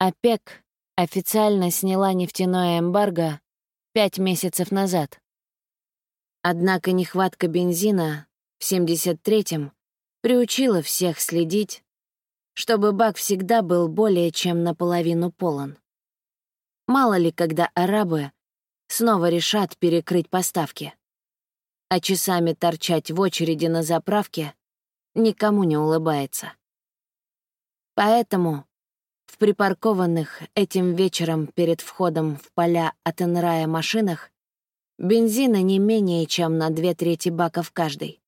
ОПЕК официально сняла нефтяное эмбарго пять месяцев назад. Однако нехватка бензина в 73-м приучила всех следить, чтобы бак всегда был более чем наполовину полон. Мало ли, когда арабы снова решат перекрыть поставки. А часами торчать в очереди на заправке никому не улыбается. Поэтому в припаркованных этим вечером перед входом в поля от Энрая машинах бензина не менее чем на две трети баков каждый.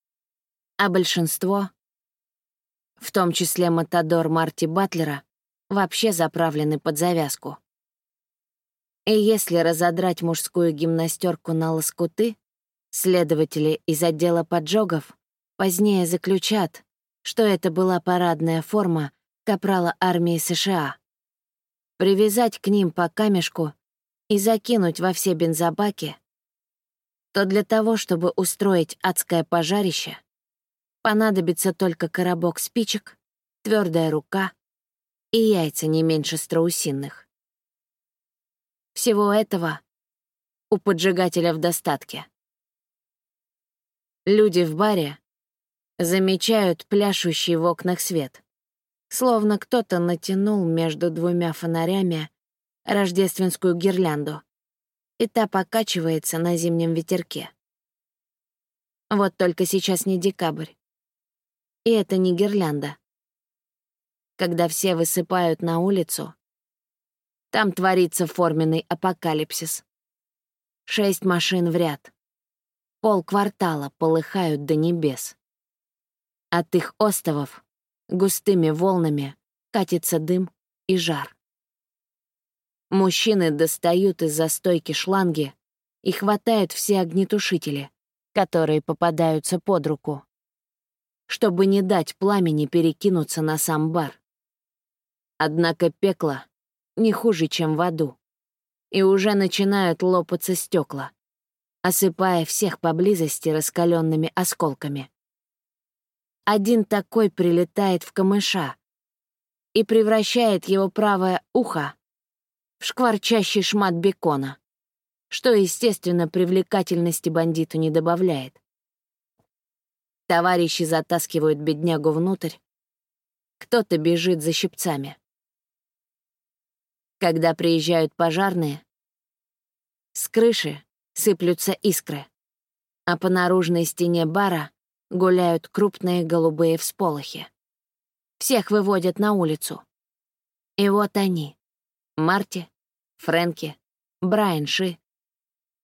А большинство, в том числе Матадор Марти Батлера, вообще заправлены под завязку. И если разодрать мужскую гимнастерку на лоскуты, следователи из отдела поджогов позднее заключат, что это была парадная форма капрала армии США. Привязать к ним по камешку и закинуть во все бензобаки, то для того, чтобы устроить адское пожарище, понадобится только коробок спичек, твердая рука и яйца не меньше страусиных. Всего этого у поджигателя в достатке. Люди в баре замечают пляшущий в окнах свет словно кто-то натянул между двумя фонарями рождественскую гирлянду, и та покачивается на зимнем ветерке. Вот только сейчас не декабрь. И это не гирлянда. Когда все высыпают на улицу, там творится форменный апокалипсис. Шесть машин в ряд. Пол квартала полыхают до небес. От их остовов Густыми волнами катится дым и жар. Мужчины достают из застойки шланги и хватают все огнетушители, которые попадаются под руку, чтобы не дать пламени перекинуться на сам бар. Однако пекло не хуже, чем в аду, и уже начинают лопаться стекла, осыпая всех поблизости раскаленными осколками. Один такой прилетает в камыша и превращает его правое ухо в шкварчащий шмат бекона, что, естественно, привлекательности бандиту не добавляет. Товарищи затаскивают беднягу внутрь, кто-то бежит за щипцами. Когда приезжают пожарные, с крыши сыплются искры, а по наружной стене бара гуляют крупные голубые всполохи. Всех выводят на улицу. И вот они — Марти, Фрэнки, Брайан Ши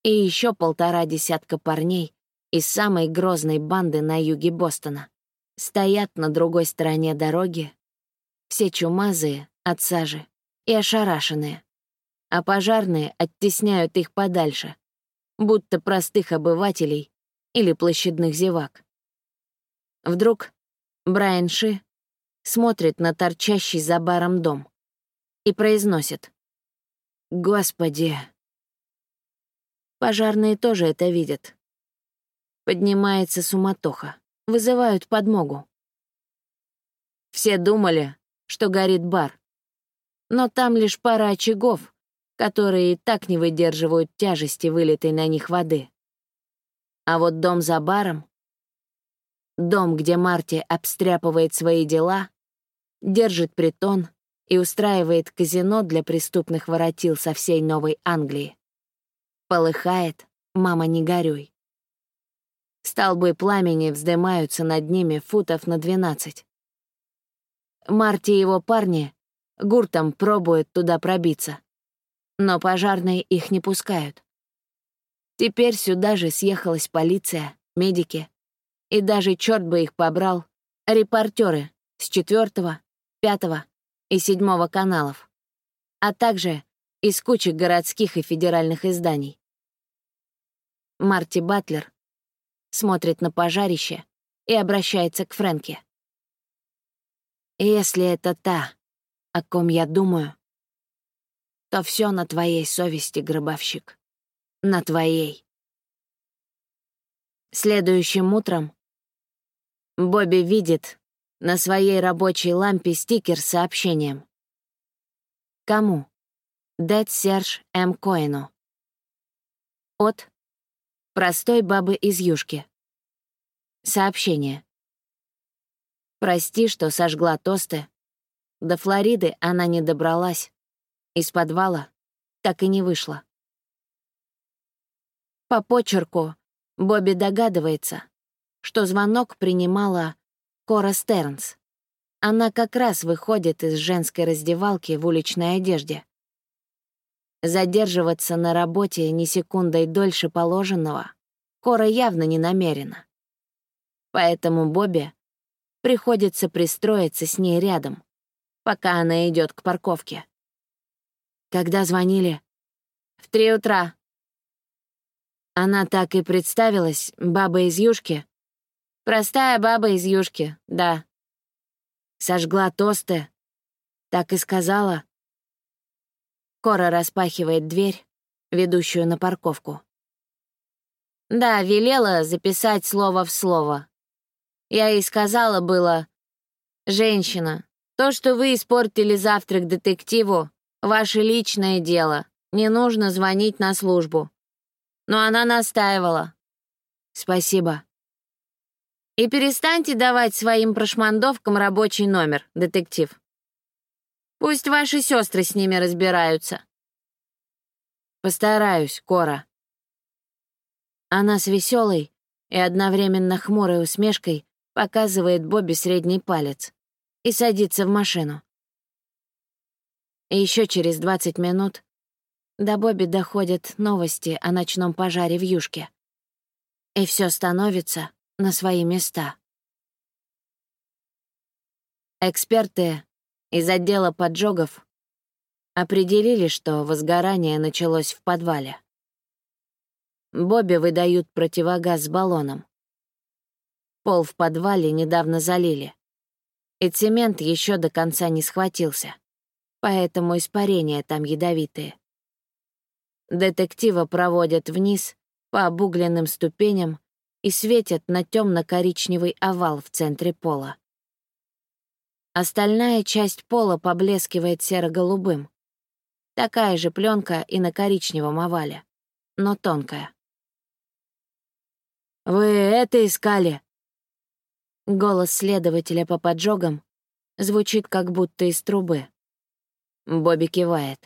и еще полтора десятка парней из самой грозной банды на юге Бостона. Стоят на другой стороне дороги, все чумазые от сажи и ошарашенные, а пожарные оттесняют их подальше, будто простых обывателей или площадных зевак. Вдруг Брайан Ши смотрит на торчащий за баром дом и произносит «Господи!». Пожарные тоже это видят. Поднимается суматоха, вызывают подмогу. Все думали, что горит бар. Но там лишь пара очагов, которые и так не выдерживают тяжести вылитой на них воды. А вот дом за баром Дом, где Марти обстряпывает свои дела, держит притон и устраивает казино для преступных воротил со всей Новой Англии. Полыхает, мама, не горюй. Столбы пламени вздымаются над ними футов на двенадцать. Марти и его парни гуртом пробуют туда пробиться, но пожарные их не пускают. Теперь сюда же съехалась полиция, медики, и даже черт бы их побрал, репортеры с четвертого, пятого и седьмого каналов, а также из кучи городских и федеральных изданий. Марти Батлер смотрит на пожарище и обращается к Фрэнке. «Если это та, о ком я думаю, то все на твоей совести, гробовщик. На твоей». Следующим утром Бобби видит на своей рабочей лампе стикер с сообщением. Кому? Дед Серж М. Коину. От простой бабы из Юшки. Сообщение. Прости, что сожгла тосты. До Флориды она не добралась. Из подвала так и не вышла. По почерку Бобби догадывается, что звонок принимала Кора Стернс. Она как раз выходит из женской раздевалки в уличной одежде. Задерживаться на работе ни секундой дольше положенного Кора явно не намерена. Поэтому Бобби приходится пристроиться с ней рядом, пока она идет к парковке. Когда звонили? В три утра. Она так и представилась, баба из Юшки. Простая баба из Юшки, да. Сожгла тосты. Так и сказала. Кора распахивает дверь, ведущую на парковку. Да, велела записать слово в слово. Я ей сказала было, «Женщина, то, что вы испортили завтрак детективу, ваше личное дело. Не нужно звонить на службу но она настаивала. Спасибо. И перестаньте давать своим прошмандовкам рабочий номер, детектив. Пусть ваши сестры с ними разбираются. Постараюсь, Кора. Она с веселой и одновременно хмурой усмешкой показывает Бобби средний палец и садится в машину. И еще через 20 минут до Бобби доходят новости о ночном пожаре в Юшке. И все становится на свои места. Эксперты из отдела поджогов определили, что возгорание началось в подвале. Бобби выдают противогаз с баллоном. Пол в подвале недавно залили, и цемент еще до конца не схватился, поэтому испарения там ядовитые. Детектива проводят вниз по обугленным ступеням и светят на темно-коричневый овал в центре пола. Остальная часть пола поблескивает серо-голубым. Такая же пленка и на коричневом овале, но тонкая. «Вы это искали?» Голос следователя по поджогам звучит как будто из трубы. Бобби кивает.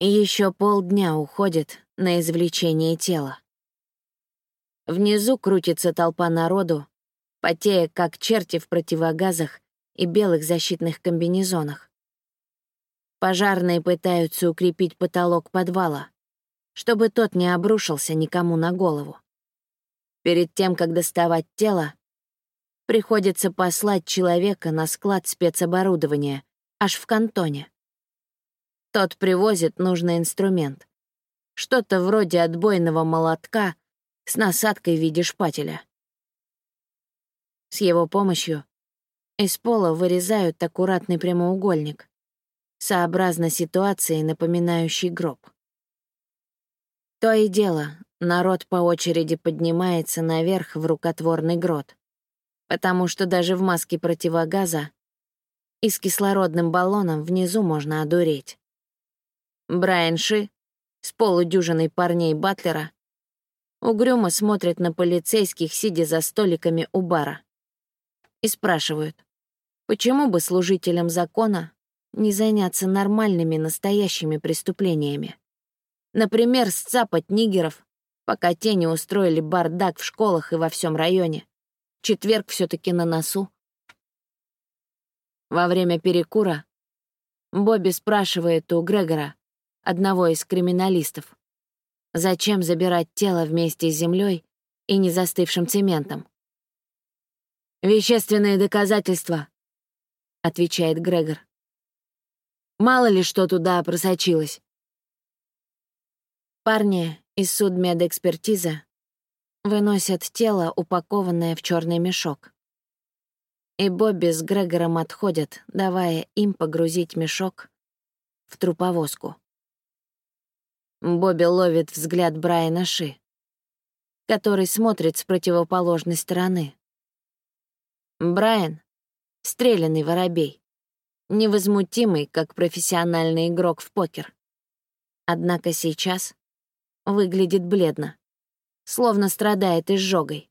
Еще полдня уходит на извлечение тела. Внизу крутится толпа народу, потея как черти в противогазах и белых защитных комбинезонах. Пожарные пытаются укрепить потолок подвала, чтобы тот не обрушился никому на голову. Перед тем, как доставать тело, приходится послать человека на склад спецоборудования аж в кантоне. Тот привозит нужный инструмент. Что-то вроде отбойного молотка с насадкой в виде шпателя. С его помощью из пола вырезают аккуратный прямоугольник, сообразно ситуации, напоминающий гроб. То и дело, народ по очереди поднимается наверх в рукотворный грот, потому что даже в маске противогаза и с кислородным баллоном внизу можно одуреть. Брайан Ши с полудюжиной парней Батлера угрюмо смотрят на полицейских, сидя за столиками у бара, и спрашивают, почему бы служителям закона не заняться нормальными настоящими преступлениями. Например, сцапать нигеров, пока те не устроили бардак в школах и во всем районе. Четверг все таки на носу. Во время перекура Бобби спрашивает у Грегора, одного из криминалистов. Зачем забирать тело вместе с землей и незастывшим цементом? «Вещественные доказательства», — отвечает Грегор. «Мало ли что туда просочилось». Парни из судмедэкспертизы выносят тело, упакованное в черный мешок. И Бобби с Грегором отходят, давая им погрузить мешок в труповозку. Бобби ловит взгляд Брайана Ши, который смотрит с противоположной стороны. Брайан — стрелянный воробей. невозмутимый, как профессиональный игрок в покер. Однако сейчас выглядит бледно, словно страдает изжогой.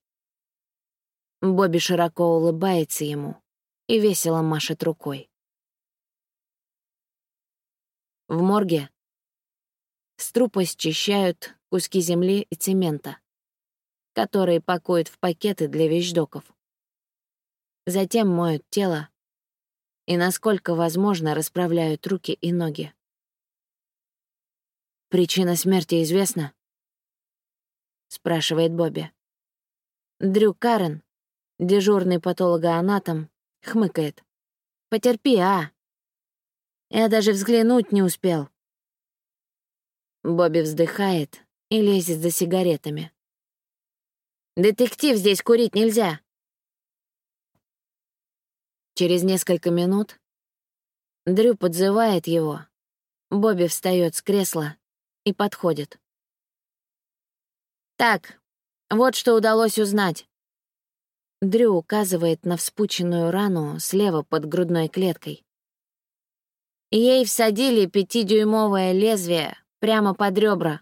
Бобби широко улыбается ему и весело машет рукой. В морге с трупа счищают куски земли и цемента, которые пакуют в пакеты для вещдоков. Затем моют тело и, насколько возможно, расправляют руки и ноги. «Причина смерти известна?» — спрашивает Бобби. Дрю Карен, дежурный патологоанатом, хмыкает. «Потерпи, а!» Я даже взглянуть не успел. Бобби вздыхает и лезет за сигаретами. «Детектив, здесь курить нельзя!» Через несколько минут Дрю подзывает его. Бобби встает с кресла и подходит. «Так, вот что удалось узнать». Дрю указывает на вспученную рану слева под грудной клеткой. Ей всадили пятидюймовое лезвие прямо под ребра.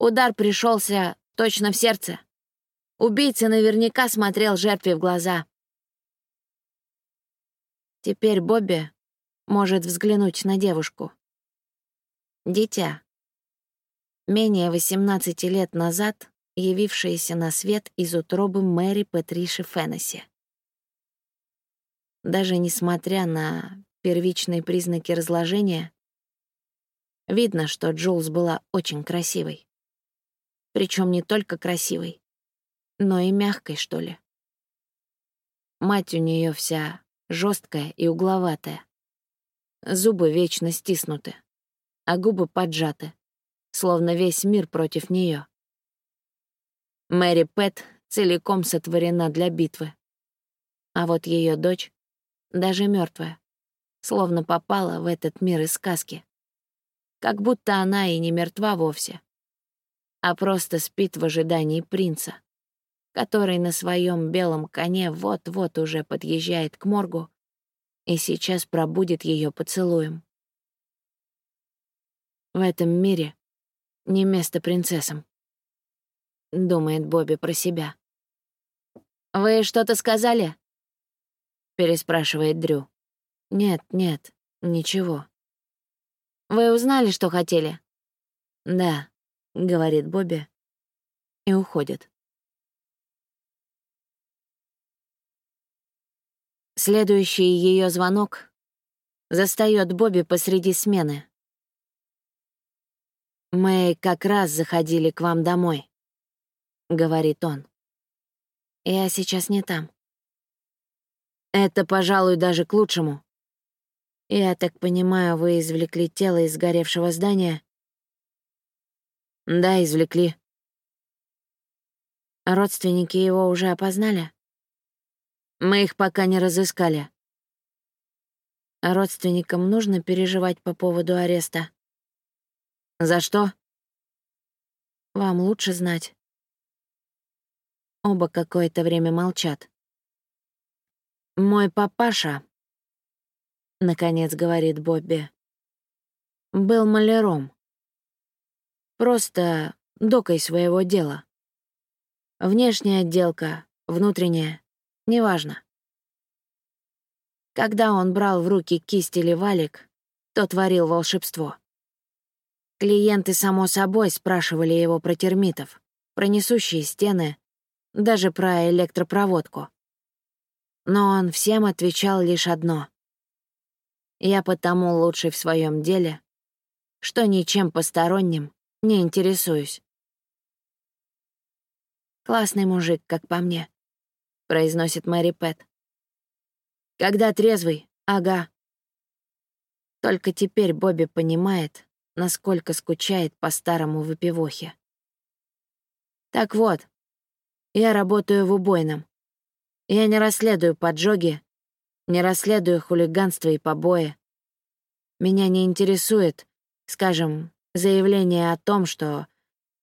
Удар пришелся точно в сердце. Убийца наверняка смотрел жертве в глаза. Теперь Бобби может взглянуть на девушку. Дитя. Менее 18 лет назад явившаяся на свет из утробы Мэри Патриши Феннесси. Даже несмотря на первичные признаки разложения, видно, что Джулс была очень красивой. Причем не только красивой, но и мягкой, что ли. Мать у нее вся жесткая и угловатая. Зубы вечно стиснуты, а губы поджаты, словно весь мир против нее. Мэри Пэт целиком сотворена для битвы. А вот ее дочь, даже мертвая, словно попала в этот мир из сказки. Как будто она и не мертва вовсе, а просто спит в ожидании принца, который на своем белом коне вот-вот уже подъезжает к моргу и сейчас пробудет ее поцелуем. В этом мире не место принцессам, думает Бобби про себя. «Вы что-то сказали?» — переспрашивает Дрю. «Нет, нет, ничего». «Вы узнали, что хотели?» «Да», — говорит Бобби и уходит. Следующий ее звонок застаёт Бобби посреди смены. «Мы как раз заходили к вам домой», — говорит он. «Я сейчас не там». «Это, пожалуй, даже к лучшему», «Я так понимаю, вы извлекли тело из сгоревшего здания?» «Да, извлекли». «Родственники его уже опознали?» «Мы их пока не разыскали». «Родственникам нужно переживать по поводу ареста?» «За что?» «Вам лучше знать». Оба какое-то время молчат. «Мой папаша — наконец говорит Бобби. «Был маляром. Просто докой своего дела. Внешняя отделка, внутренняя, неважно. Когда он брал в руки кисть или валик, то творил волшебство. Клиенты, само собой, спрашивали его про термитов, про несущие стены, даже про электропроводку. Но он всем отвечал лишь одно. Я потому лучший в своем деле, что ничем посторонним не интересуюсь. «Классный мужик, как по мне», — произносит Мэри Пэт. «Когда трезвый, ага». Только теперь Бобби понимает, насколько скучает по старому выпивохе. Так вот, я работаю в убойном. Я не расследую поджоги не расследую хулиганство и побои. Меня не интересует, скажем, заявление о том, что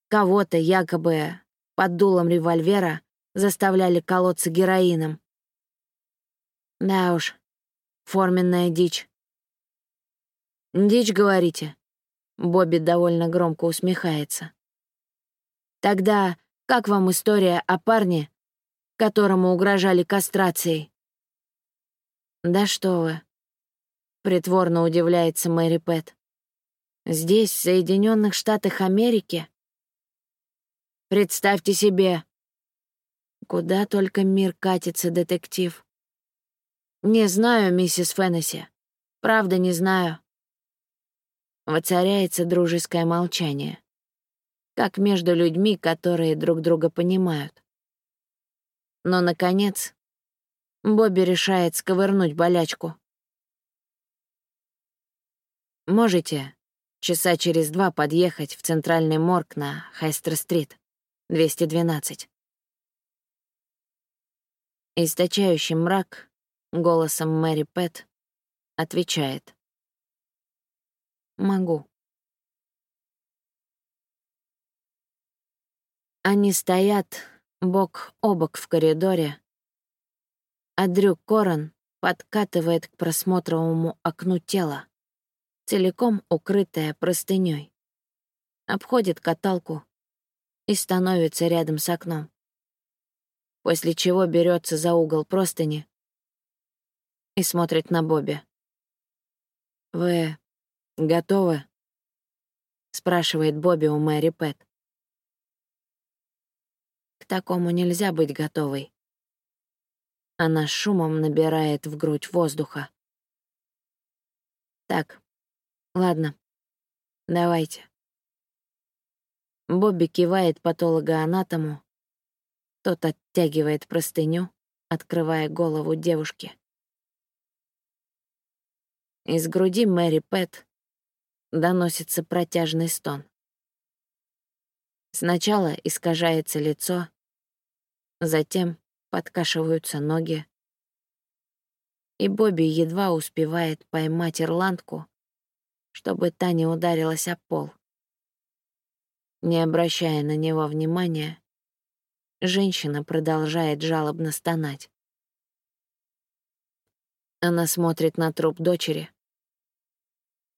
кого-то якобы под дулом револьвера заставляли колоться героином. Да уж, форменная дичь. «Дичь, говорите?» Бобби довольно громко усмехается. «Тогда как вам история о парне, которому угрожали кастрацией?» «Да что вы!» — притворно удивляется Мэри Пэт. «Здесь, в Соединенных Штатах Америки?» «Представьте себе!» Куда только мир катится, детектив. «Не знаю, миссис Феннесси. Правда, не знаю». Воцаряется дружеское молчание. Как между людьми, которые друг друга понимают. Но, наконец, Бобби решает сковырнуть болячку. «Можете часа через два подъехать в центральный морг на Хайстер-стрит, 212?» Источающий мрак голосом Мэри Пэт отвечает. «Могу». Они стоят бок о бок в коридоре, а Дрю Корон подкатывает к просмотровому окну тело, целиком укрытое простыней, обходит каталку и становится рядом с окном, после чего берется за угол простыни и смотрит на Бобби. «Вы готовы?» — спрашивает Бобби у Мэри Пэт. К такому нельзя быть готовой. Она шумом набирает в грудь воздуха. Так, ладно, давайте. Бобби кивает патологоанатому. Тот оттягивает простыню, открывая голову девушки. Из груди Мэри Пэт доносится протяжный стон. Сначала искажается лицо, затем подкашиваются ноги. И Бобби едва успевает поймать ирландку, чтобы та не ударилась о пол. Не обращая на него внимания, женщина продолжает жалобно стонать. Она смотрит на труп дочери.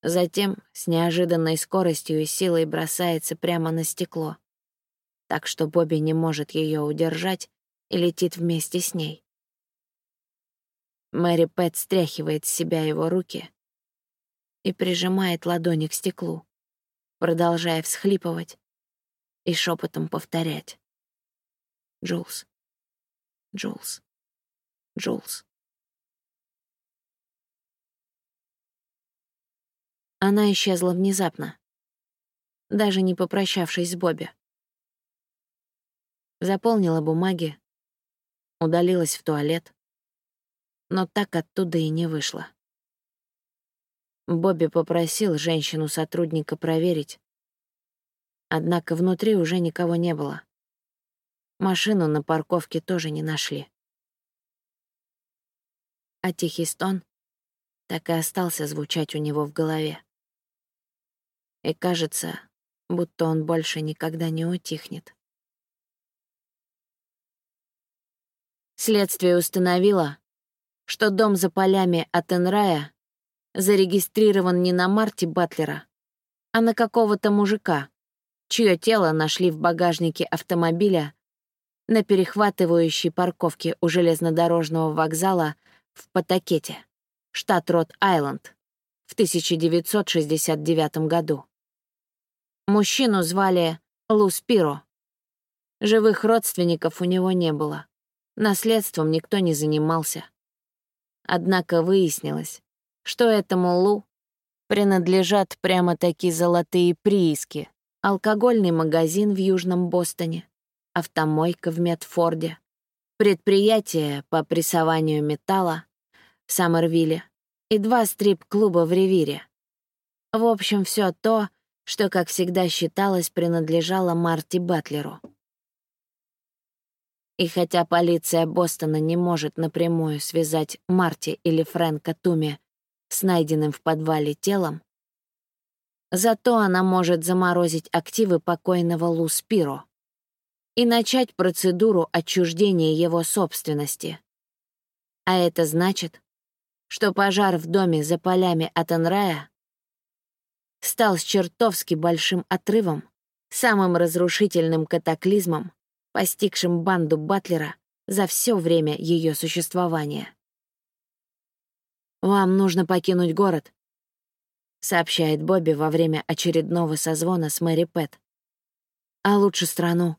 Затем с неожиданной скоростью и силой бросается прямо на стекло, так что Бобби не может ее удержать и летит вместе с ней. Мэри Пэт стряхивает с себя его руки и прижимает ладони к стеклу, продолжая всхлипывать и шепотом повторять. Джулс, Джулс, Джулс. Она исчезла внезапно, даже не попрощавшись с Бобби. Заполнила бумаги, удалилась в туалет, но так оттуда и не вышла. Бобби попросил женщину-сотрудника проверить, однако внутри уже никого не было. Машину на парковке тоже не нашли. А тихий стон так и остался звучать у него в голове. И кажется, будто он больше никогда не утихнет. Следствие установило, что дом за полями от Энрая зарегистрирован не на Марти Батлера, а на какого-то мужика, чье тело нашли в багажнике автомобиля на перехватывающей парковке у железнодорожного вокзала в Патакете, штат Рот-Айленд, в 1969 году. Мужчину звали Лу Спиро. Живых родственников у него не было. Наследством никто не занимался. Однако выяснилось, что этому Лу принадлежат прямо-таки золотые прииски, алкогольный магазин в Южном Бостоне, автомойка в Медфорде, предприятие по прессованию металла в Саммервилле и два стрип-клуба в Ревире. В общем, все то, что, как всегда считалось, принадлежало Марти Батлеру. И хотя полиция Бостона не может напрямую связать Марти или Фрэнка Туми с найденным в подвале телом, зато она может заморозить активы покойного Лу Спиро и начать процедуру отчуждения его собственности. А это значит, что пожар в доме за полями Атенрая стал с чертовски большим отрывом, самым разрушительным катаклизмом, постигшим банду Батлера за все время ее существования. «Вам нужно покинуть город», — сообщает Бобби во время очередного созвона с Мэри Пэт. «А лучше страну».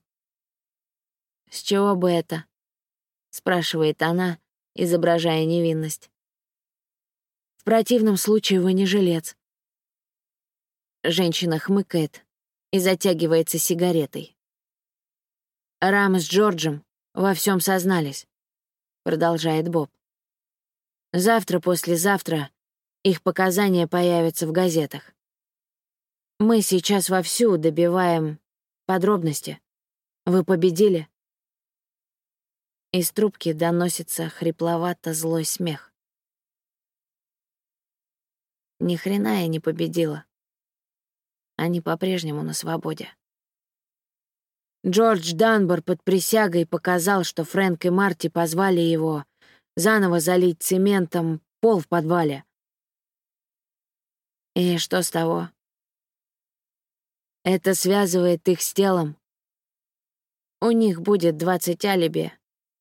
«С чего бы это?» — спрашивает она, изображая невинность. «В противном случае вы не жилец». Женщина хмыкает и затягивается сигаретой. Рам с Джорджем во всем сознались, продолжает Боб. Завтра-послезавтра их показания появятся в газетах. Мы сейчас вовсю добиваем подробности. Вы победили? Из трубки доносится хрипловато злой смех. Ни хрена я не победила. Они по-прежнему на свободе. Джордж Данбор под присягой показал, что Фрэнк и Марти позвали его заново залить цементом пол в подвале. И что с того? Это связывает их с телом. У них будет 20 алиби,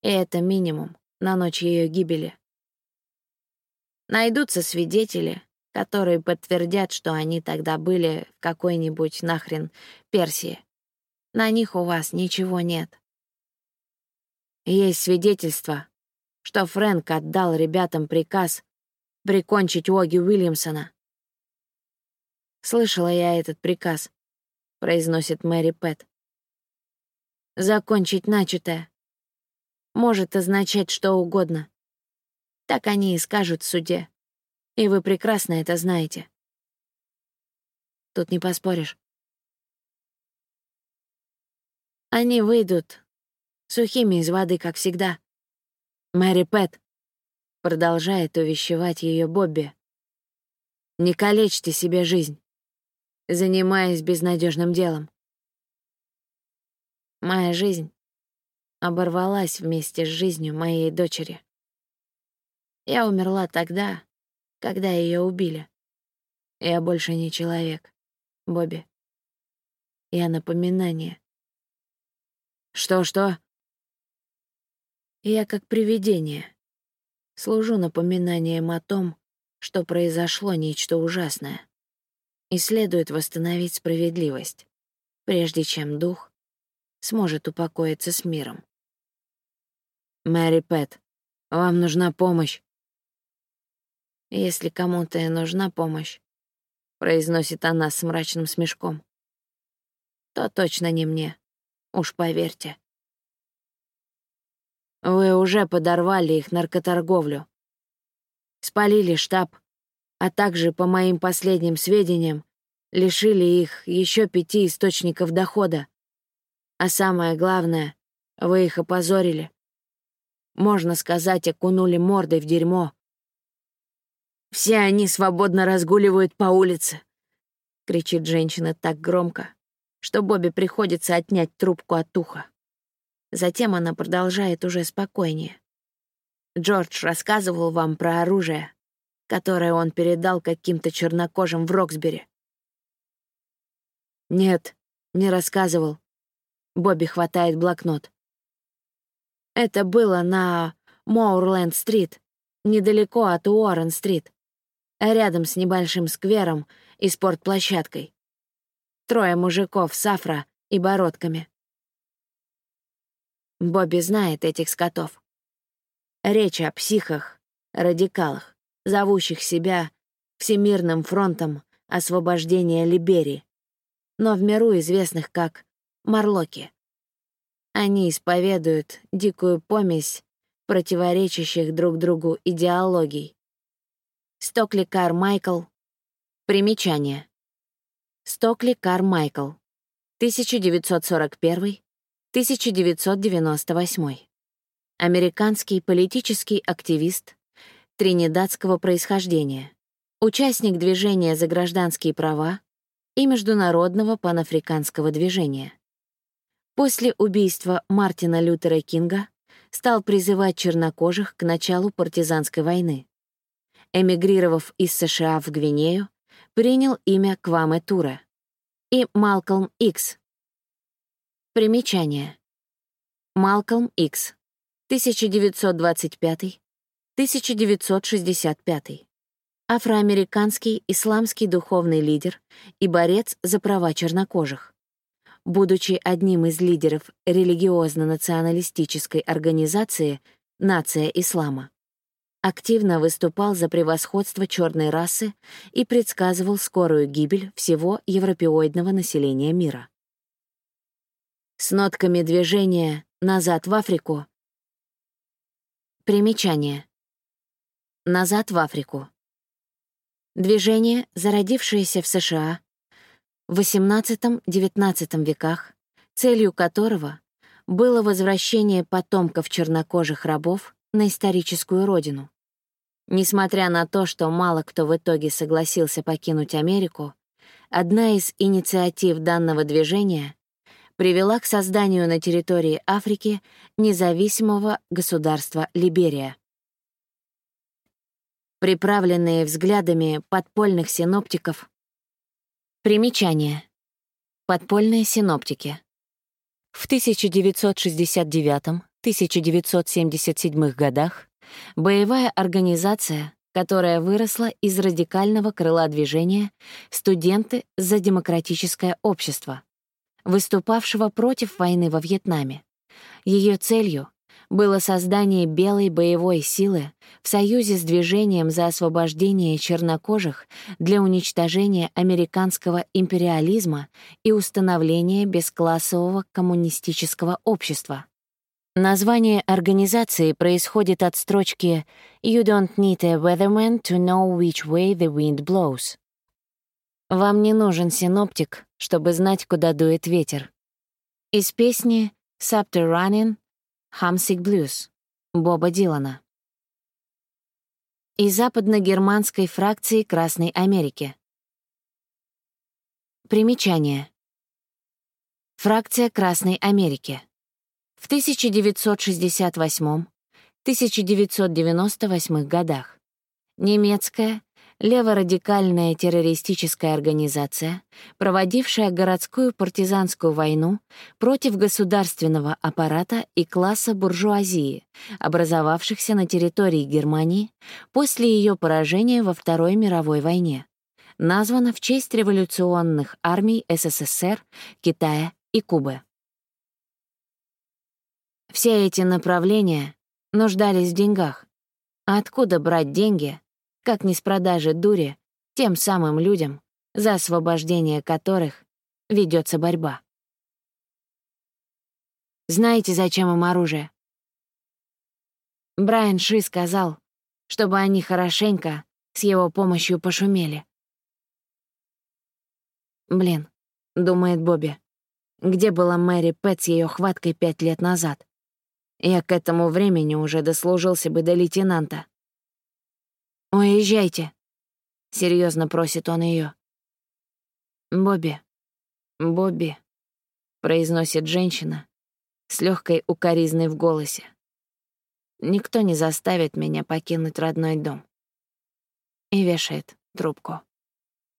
и это минимум на ночь ее гибели. Найдутся свидетели, которые подтвердят, что они тогда были в какой-нибудь нахрен Персии. На них у вас ничего нет. Есть свидетельство, что Фрэнк отдал ребятам приказ прикончить Оги Уильямсона. «Слышала я этот приказ», — произносит Мэри Пэт. «Закончить начатое. Может означать что угодно. Так они и скажут в суде. И вы прекрасно это знаете. Тут не поспоришь. Они выйдут сухими из воды, как всегда. Мэри Пэт продолжает увещевать ее Бобби. Не калечьте себе жизнь, занимаясь безнадежным делом. Моя жизнь оборвалась вместе с жизнью моей дочери. Я умерла тогда, когда ее убили. Я больше не человек, Бобби. Я напоминание. Что-что? Я как привидение. Служу напоминанием о том, что произошло нечто ужасное. И следует восстановить справедливость, прежде чем дух сможет упокоиться с миром. Мэри Пэт, вам нужна помощь. Если кому-то и нужна помощь, произносит она с мрачным смешком, то точно не мне. Уж поверьте. Вы уже подорвали их наркоторговлю. Спалили штаб, а также, по моим последним сведениям, лишили их еще пяти источников дохода. А самое главное, вы их опозорили. Можно сказать, окунули мордой в дерьмо. Все они свободно разгуливают по улице, — кричит женщина так громко, что Бобби приходится отнять трубку от уха. Затем она продолжает уже спокойнее. Джордж рассказывал вам про оружие, которое он передал каким-то чернокожим в Роксбери. Нет, не рассказывал. Бобби хватает блокнот. Это было на Моурленд-стрит, недалеко от Уоррен-стрит, рядом с небольшим сквером и спортплощадкой. Трое мужиков с афро и бородками. Бобби знает этих скотов. Речь о психах, радикалах, зовущих себя Всемирным фронтом освобождения Либерии, но в миру известных как Марлоки. Они исповедуют дикую помесь противоречащих друг другу идеологий. Стокли Кармайкл. Примечание. Стокли Кармайкл, 1941-1998. Американский политический активист тринидадского происхождения, участник движения за гражданские права и международного панафриканского движения. После убийства Мартина Лютера Кинга стал призывать чернокожих к началу партизанской войны. эмигрировав из США в Гвинею, принял имя Кваме Туре. И Малкольм Икс. Примечание. Малкольм Икс. 1925-1965. Афроамериканский исламский духовный лидер и борец за права чернокожих. Будучи одним из лидеров религиозно-националистической организации «Нация ислама», активно выступал за превосходство черной расы и предсказывал скорую гибель всего европеоидного населения мира. С нотками движения «назад в Африку» Примечание. «Назад в Африку» Движение, зародившееся в США в XVIII-XIX веках, целью которого было возвращение потомков чернокожих рабов на историческую родину. Несмотря на то, что мало кто в итоге согласился покинуть Америку, одна из инициатив данного движения привела к созданию на территории Африки независимого государства Либерия. Приправленные взглядами подпольных синоптиков. Примечание. Подпольные синоптики. В 1969-1977 годах Боевая организация, которая выросла из радикального крыла движения «Студенты за демократическое общество», выступавшего против войны во Вьетнаме. Ее целью было создание белой боевой силы в союзе с движением за освобождение чернокожих для уничтожения американского империализма и установления бесклассового коммунистического общества. Название организации происходит от строчки «You don't need a weatherman to know which way the wind blows». Вам не нужен синоптик, чтобы знать, куда дует ветер. Из песни «Subterranean Hamsick Blues» Боба Дилана. И западно-германской фракции Красной Америки. Примечание. Фракция Красной Америки. В 1968-1998 годах немецкая леворадикальная террористическая организация, проводившая городскую партизанскую войну против государственного аппарата и класса буржуазии, образовавшихся на территории Германии после ее поражения во Второй мировой войне, названа в честь революционных армий СССР, Китая и Кубы. Все эти направления нуждались в деньгах. А откуда брать деньги, как не с продажи дури тем самым людям, за освобождение которых ведется борьба? Знаете, зачем им оружие? Брайан Ши сказал, чтобы они хорошенько с его помощью пошумели. Блин, думает Бобби, где была Мэри Пэт с ее хваткой пять лет назад? Я к этому времени уже дослужился бы до лейтенанта. «Уезжайте», — серьезно просит он ее. «Бобби, Бобби», — произносит женщина с легкой укоризной в голосе. «Никто не заставит меня покинуть родной дом». И вешает трубку.